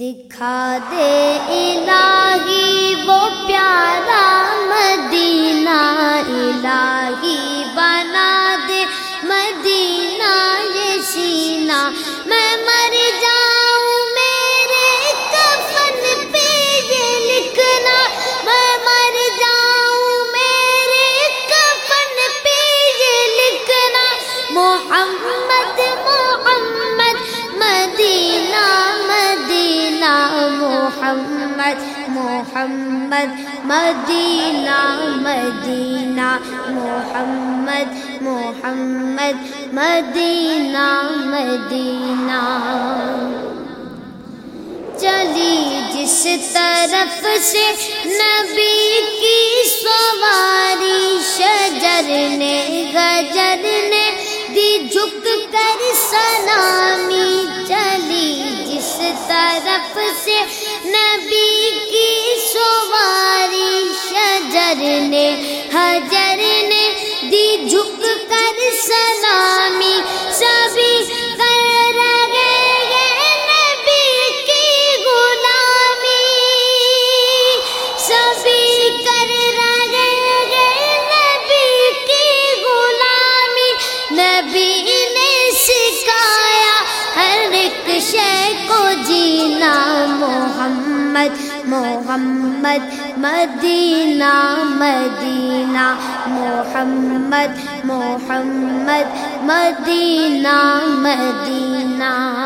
دکھا دے الہی، وہ پیارا مدینہ الہی بنا دے۔ مدینہ یہ سینہ، میں مر جاؤں، میرے کفن پہ یہ لکھنا۔ میں مر جاؤں، میرے کفن پہ یہ لکھنا۔ محمد محمد محمد، مدینہ مدینہ، محمد محمد، مدینہ مدینہ۔ چلی جس طرف سے نبی کی سب کو جینا محمد محمد مدینہ مدینہ محمد محمد مدینہ مدینہ۔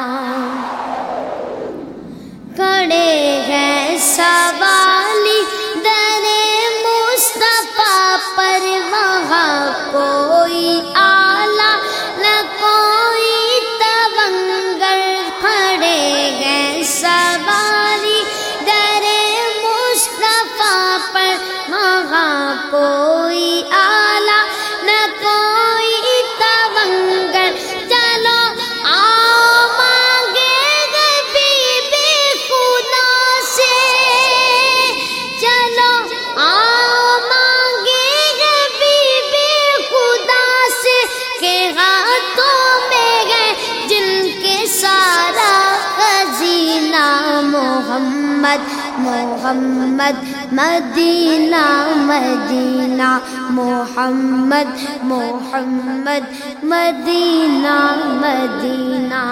محمد محمد مدینہ مدینہ محمد محمد مدینہ مدینہ۔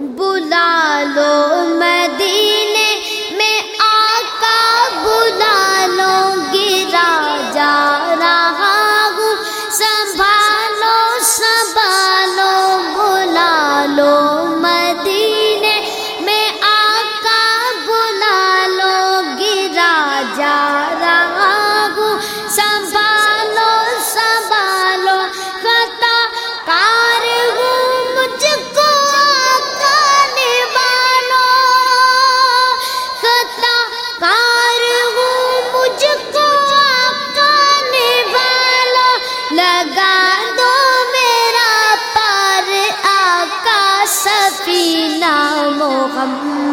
بلا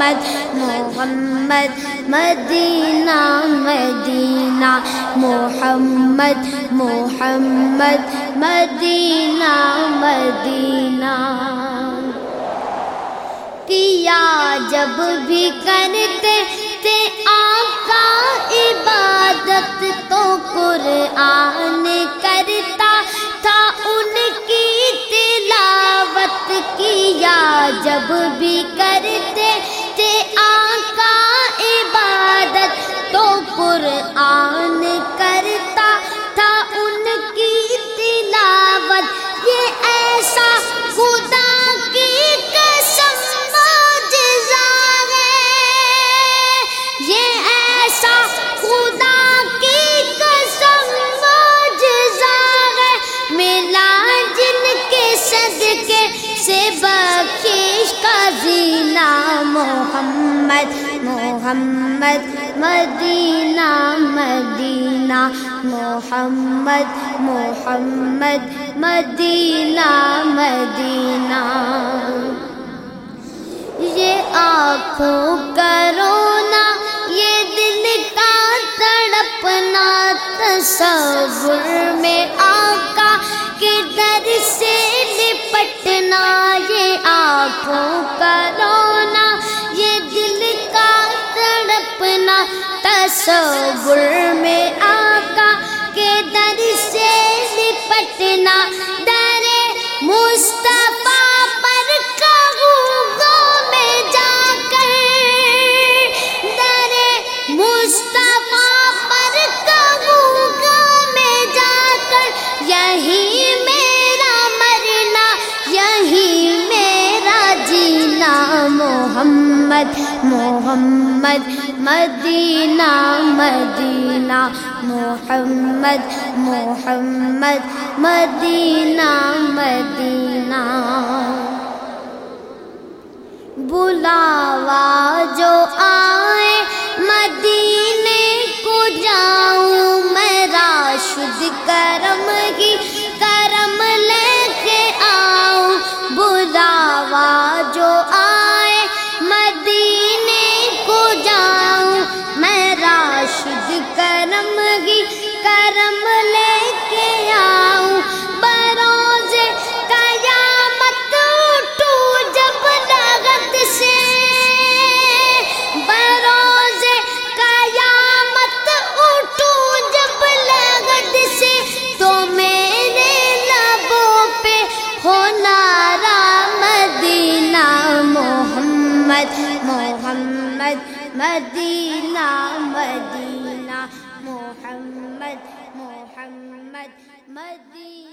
محمد محمد، مدینہ مدینہ، محمد محمد، مدینہ مدینہ۔ کیا جب بھی کرتے تھے آقا، عبادت تو قرآن کرتا تھا، ان کی تلاوت کیا جب بھی کرتے تھے آقا عبادت تو قرآن کرتا تھا ان کی تلاوت۔ یہ ایسا خدا کی قسم معجزہ ہے۔ یہ ایسا خدا کی قسم معجزہ ہے۔ ملا جن کے صدقے سے بخش محمد محمد، مدینہ مدینہ، محمد محمد، مدینہ مدینہ۔ یہ آنکھوں کا رونا، یہ دل کا تڑپنا، تصور میں آقا کے در سے لپٹنا یہ آنکھوں کا رونا تصور محمد محمد مدینہ مدینہ محمد محمد مدینہ مدینہ۔ بلاوا کرم لے کے آؤں۔ بروز قیامت اٹھوں جب لگت سے۔ بروز قیامت اٹھوں جب لگت سے۔ تو میرے لبوں پہ ہو نارا مدینہ محمد محمد، مدینہ مدینہ۔ محمد محمد مدینہ